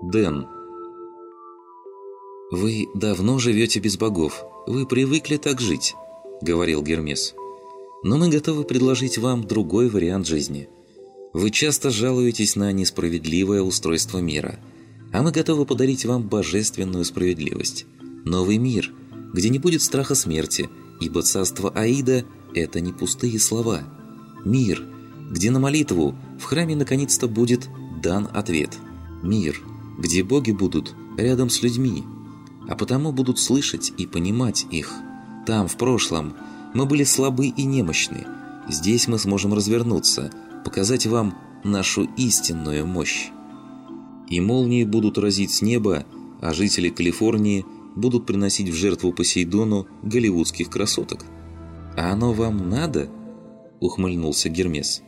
Дэн. «Вы давно живете без богов. Вы привыкли так жить», — говорил Гермес. «Но мы готовы предложить вам другой вариант жизни. Вы часто жалуетесь на несправедливое устройство мира, а мы готовы подарить вам божественную справедливость. Новый мир, где не будет страха смерти, ибо царство Аида — это не пустые слова. Мир, где на молитву в храме наконец-то будет дан ответ. Мир, где боги будут рядом с людьми, а потому будут слышать и понимать их. Там, в прошлом, мы были слабы и немощны. Здесь мы сможем развернуться, показать вам нашу истинную мощь. И молнии будут разить с неба, а жители Калифорнии будут приносить в жертву Посейдону голливудских красоток. «А оно вам надо?» – ухмыльнулся Гермес.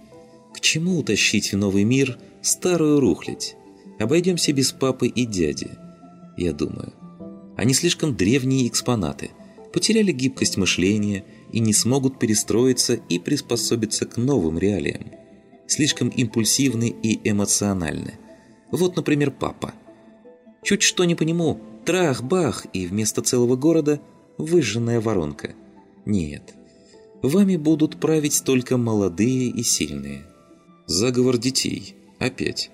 «К чему утащить в новый мир старую рухлядь? Обойдемся без папы и дяди, я думаю. Они слишком древние экспонаты, потеряли гибкость мышления и не смогут перестроиться и приспособиться к новым реалиям. Слишком импульсивны и эмоциональны. Вот, например, папа. Чуть что не по нему, трах-бах, и вместо целого города выжженная воронка. Нет, вами будут править только молодые и сильные. Заговор детей. Опять.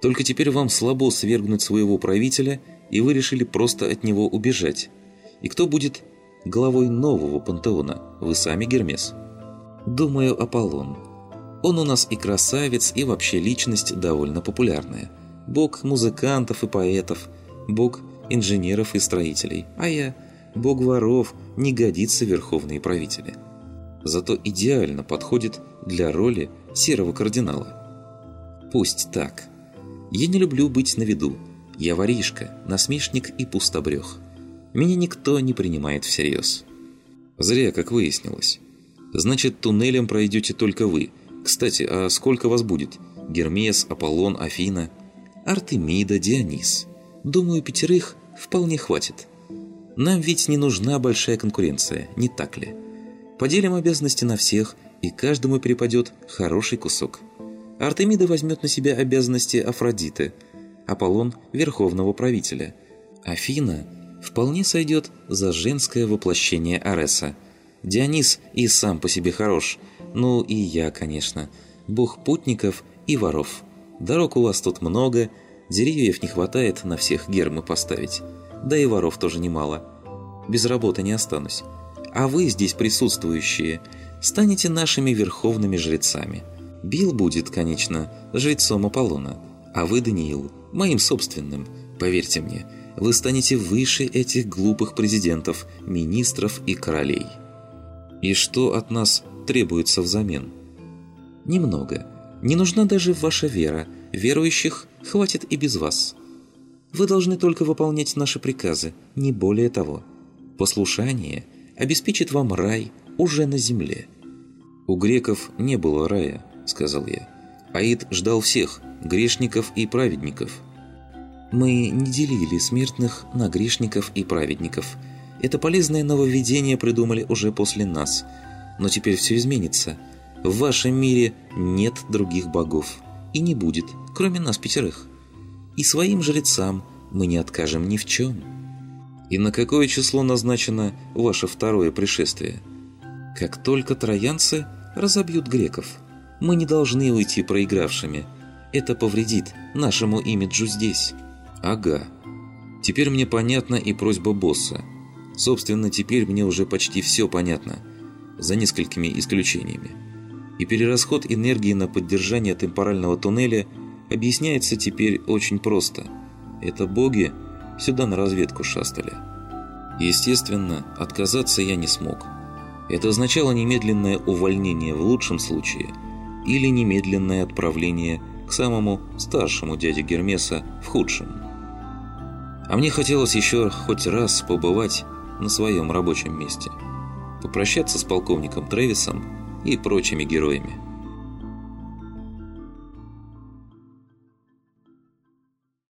Только теперь вам слабо свергнуть своего правителя, и вы решили просто от него убежать. И кто будет главой нового пантеона? Вы сами, Гермес? Думаю, Аполлон. Он у нас и красавец, и вообще личность довольно популярная. Бог музыкантов и поэтов, бог инженеров и строителей. А я, бог воров, не годится верховные правители. Зато идеально подходит для роли серого кардинала. Пусть так. Я не люблю быть на виду. Я воришка, насмешник и пустобрех. Меня никто не принимает всерьез. Зря, как выяснилось. Значит, туннелем пройдете только вы. Кстати, а сколько вас будет? Гермес, Аполлон, Афина? Артемида, Дионис. Думаю, пятерых вполне хватит. Нам ведь не нужна большая конкуренция, не так ли? Поделим обязанности на всех, и каждому перепадет хороший кусок. Артемида возьмет на себя обязанности Афродиты, Аполлон – верховного правителя. Афина вполне сойдет за женское воплощение Ареса. Дионис и сам по себе хорош, ну и я, конечно, бог путников и воров. Дорог у вас тут много, деревьев не хватает на всех гермы поставить. Да и воров тоже немало. Без работы не останусь. А вы здесь присутствующие станете нашими верховными жрецами – Билл будет, конечно, жрецом Аполлона, а вы, Даниил, моим собственным. Поверьте мне, вы станете выше этих глупых президентов, министров и королей. И что от нас требуется взамен? Немного. Не нужна даже ваша вера. Верующих хватит и без вас. Вы должны только выполнять наши приказы, не более того. Послушание обеспечит вам рай уже на земле. У греков не было рая – сказал я. Аид ждал всех, грешников и праведников. Мы не делили смертных на грешников и праведников. Это полезное нововведение придумали уже после нас. Но теперь все изменится. В вашем мире нет других богов. И не будет, кроме нас пятерых. И своим жрецам мы не откажем ни в чем. И на какое число назначено ваше второе пришествие? Как только троянцы разобьют греков – мы не должны уйти проигравшими. Это повредит нашему имиджу здесь. Ага. Теперь мне понятна и просьба босса. Собственно, теперь мне уже почти все понятно. За несколькими исключениями. И перерасход энергии на поддержание темпорального туннеля объясняется теперь очень просто. Это боги сюда на разведку шастали. Естественно, отказаться я не смог. Это означало немедленное увольнение в лучшем случае – или немедленное отправление к самому старшему дяде Гермеса в худшем. А мне хотелось еще хоть раз побывать на своем рабочем месте, попрощаться с полковником Трэвисом и прочими героями.